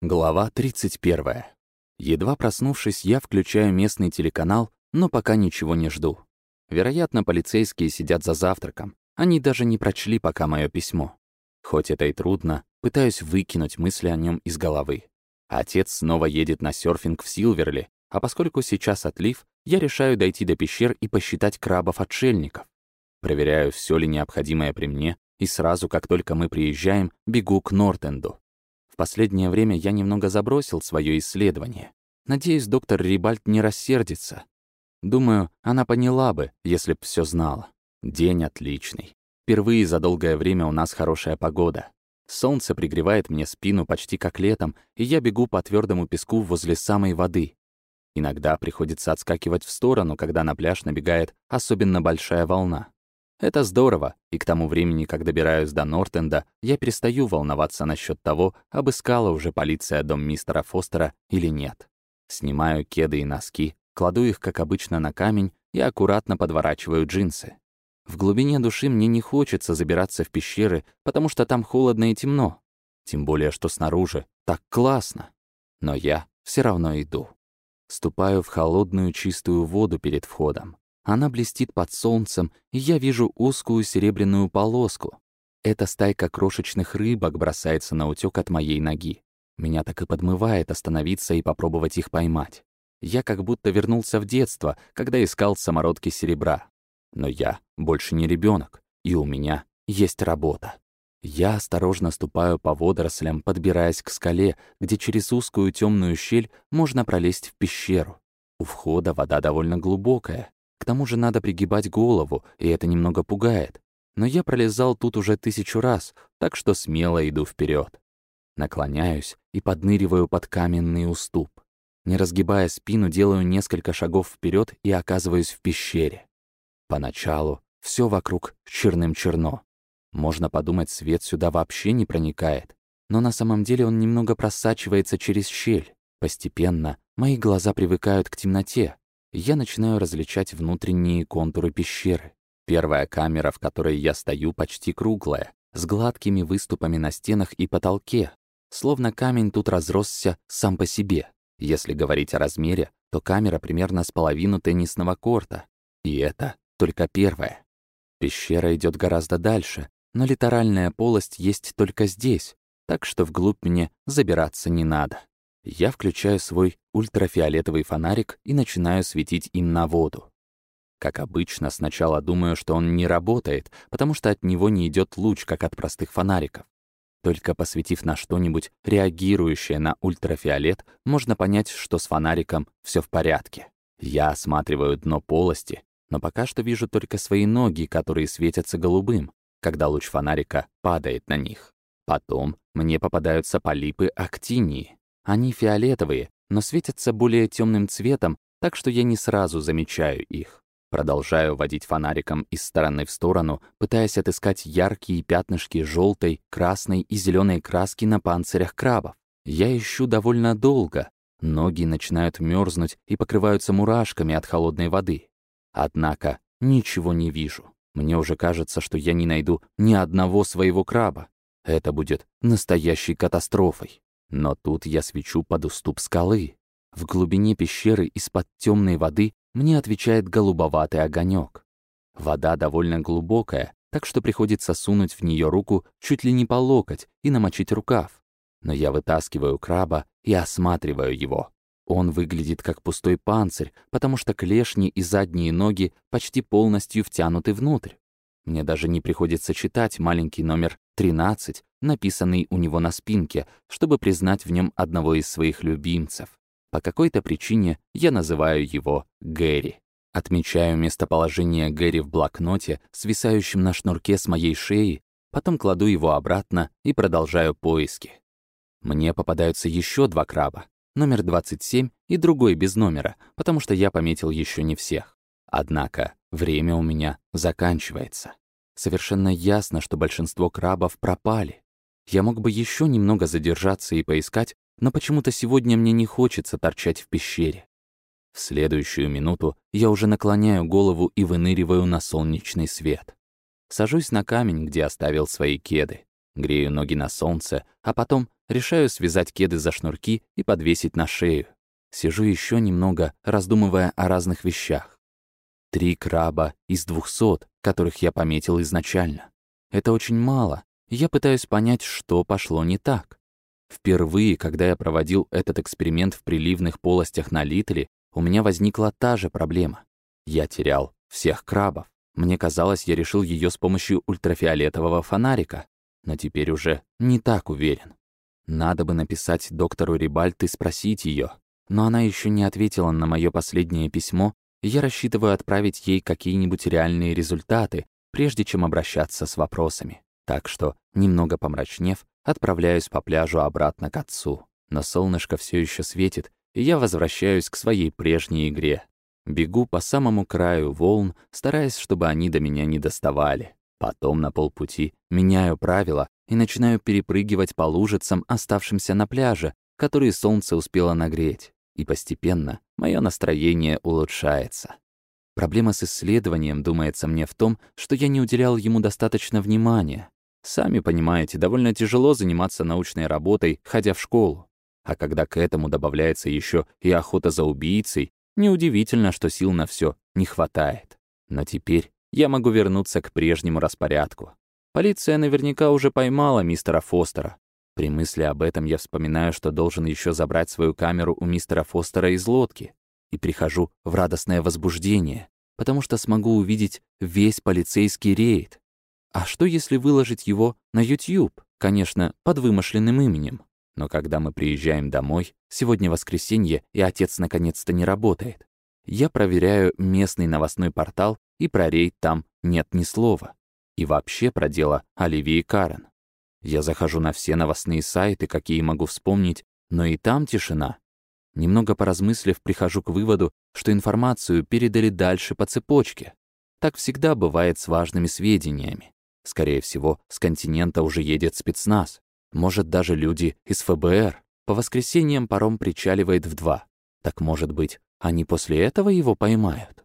Глава 31. Едва проснувшись, я включаю местный телеканал, но пока ничего не жду. Вероятно, полицейские сидят за завтраком. Они даже не прочли пока мое письмо. Хоть это и трудно, пытаюсь выкинуть мысли о нем из головы. Отец снова едет на серфинг в Силверли, а поскольку сейчас отлив, я решаю дойти до пещер и посчитать крабов-отшельников. Проверяю, все ли необходимое при мне, и сразу, как только мы приезжаем, бегу к Нортенду последнее время я немного забросил свое исследование. Надеюсь, доктор Рибальд не рассердится. Думаю, она поняла бы, если б все знала. День отличный. Впервые за долгое время у нас хорошая погода. Солнце пригревает мне спину почти как летом, и я бегу по твердому песку возле самой воды. Иногда приходится отскакивать в сторону, когда на пляж набегает особенно большая волна. Это здорово, и к тому времени, как добираюсь до Нортенда, я перестаю волноваться насчет того, обыскала уже полиция дом мистера Фостера или нет. Снимаю кеды и носки, кладу их, как обычно, на камень и аккуратно подворачиваю джинсы. В глубине души мне не хочется забираться в пещеры, потому что там холодно и темно. Тем более, что снаружи так классно. Но я все равно иду. Ступаю в холодную чистую воду перед входом. Она блестит под солнцем, и я вижу узкую серебряную полоску. Эта стайка крошечных рыбок бросается на утёк от моей ноги. Меня так и подмывает остановиться и попробовать их поймать. Я как будто вернулся в детство, когда искал самородки серебра. Но я больше не ребенок, и у меня есть работа. Я осторожно ступаю по водорослям, подбираясь к скале, где через узкую темную щель можно пролезть в пещеру. У входа вода довольно глубокая, тому же надо пригибать голову, и это немного пугает. Но я пролезал тут уже тысячу раз, так что смело иду вперед. Наклоняюсь и подныриваю под каменный уступ. Не разгибая спину, делаю несколько шагов вперед и оказываюсь в пещере. Поначалу все вокруг черным-черно. Можно подумать, свет сюда вообще не проникает. Но на самом деле он немного просачивается через щель. Постепенно мои глаза привыкают к темноте, я начинаю различать внутренние контуры пещеры. Первая камера, в которой я стою, почти круглая, с гладкими выступами на стенах и потолке, словно камень тут разросся сам по себе. Если говорить о размере, то камера примерно с половину теннисного корта. И это только первая. Пещера идет гораздо дальше, но литеральная полость есть только здесь, так что вглубь мне забираться не надо. Я включаю свой ультрафиолетовый фонарик и начинаю светить им на воду. Как обычно, сначала думаю, что он не работает, потому что от него не идет луч, как от простых фонариков. Только посветив на что-нибудь, реагирующее на ультрафиолет, можно понять, что с фонариком все в порядке. Я осматриваю дно полости, но пока что вижу только свои ноги, которые светятся голубым, когда луч фонарика падает на них. Потом мне попадаются полипы актинии. Они фиолетовые, но светятся более темным цветом, так что я не сразу замечаю их. Продолжаю водить фонариком из стороны в сторону, пытаясь отыскать яркие пятнышки желтой, красной и зеленой краски на панцирях крабов. Я ищу довольно долго. Ноги начинают мерзнуть и покрываются мурашками от холодной воды. Однако ничего не вижу. Мне уже кажется, что я не найду ни одного своего краба. Это будет настоящей катастрофой. Но тут я свечу под уступ скалы. В глубине пещеры из-под темной воды мне отвечает голубоватый огонек. Вода довольно глубокая, так что приходится сунуть в нее руку чуть ли не по локоть и намочить рукав. Но я вытаскиваю краба и осматриваю его. Он выглядит как пустой панцирь, потому что клешни и задние ноги почти полностью втянуты внутрь. Мне даже не приходится читать маленький номер 13, написанный у него на спинке, чтобы признать в нем одного из своих любимцев. По какой-то причине я называю его Гэри. Отмечаю местоположение Гэри в блокноте, свисающем на шнурке с моей шеи, потом кладу его обратно и продолжаю поиски. Мне попадаются еще два краба, номер 27 и другой без номера, потому что я пометил еще не всех. Однако время у меня заканчивается. Совершенно ясно, что большинство крабов пропали. Я мог бы еще немного задержаться и поискать, но почему-то сегодня мне не хочется торчать в пещере. В следующую минуту я уже наклоняю голову и выныриваю на солнечный свет. Сажусь на камень, где оставил свои кеды, грею ноги на солнце, а потом решаю связать кеды за шнурки и подвесить на шею. Сижу еще немного, раздумывая о разных вещах. Три краба из двухсот, которых я пометил изначально. Это очень мало, я пытаюсь понять, что пошло не так. Впервые, когда я проводил этот эксперимент в приливных полостях на Литле, у меня возникла та же проблема. Я терял всех крабов. Мне казалось, я решил ее с помощью ультрафиолетового фонарика, но теперь уже не так уверен. Надо бы написать доктору Рибальт и спросить ее, но она еще не ответила на мое последнее письмо, я рассчитываю отправить ей какие-нибудь реальные результаты, прежде чем обращаться с вопросами. Так что, немного помрачнев, отправляюсь по пляжу обратно к отцу. Но солнышко все еще светит, и я возвращаюсь к своей прежней игре. Бегу по самому краю волн, стараясь, чтобы они до меня не доставали. Потом на полпути меняю правила и начинаю перепрыгивать по лужицам, оставшимся на пляже, которые солнце успело нагреть. И постепенно мое настроение улучшается. Проблема с исследованием, думается мне, в том, что я не уделял ему достаточно внимания. Сами понимаете, довольно тяжело заниматься научной работой, ходя в школу. А когда к этому добавляется еще и охота за убийцей, неудивительно, что сил на все не хватает. Но теперь я могу вернуться к прежнему распорядку. Полиция наверняка уже поймала мистера Фостера. При мысли об этом я вспоминаю, что должен еще забрать свою камеру у мистера Фостера из лодки. И прихожу в радостное возбуждение, потому что смогу увидеть весь полицейский рейд. А что, если выложить его на YouTube? Конечно, под вымышленным именем. Но когда мы приезжаем домой, сегодня воскресенье, и отец наконец-то не работает, я проверяю местный новостной портал, и про рейд там нет ни слова. И вообще про дело Оливии Карен. Я захожу на все новостные сайты, какие могу вспомнить, но и там тишина. Немного поразмыслив, прихожу к выводу, что информацию передали дальше по цепочке. Так всегда бывает с важными сведениями. Скорее всего, с континента уже едет спецназ. Может, даже люди из ФБР. По воскресеньям паром причаливает в два. Так, может быть, они после этого его поймают?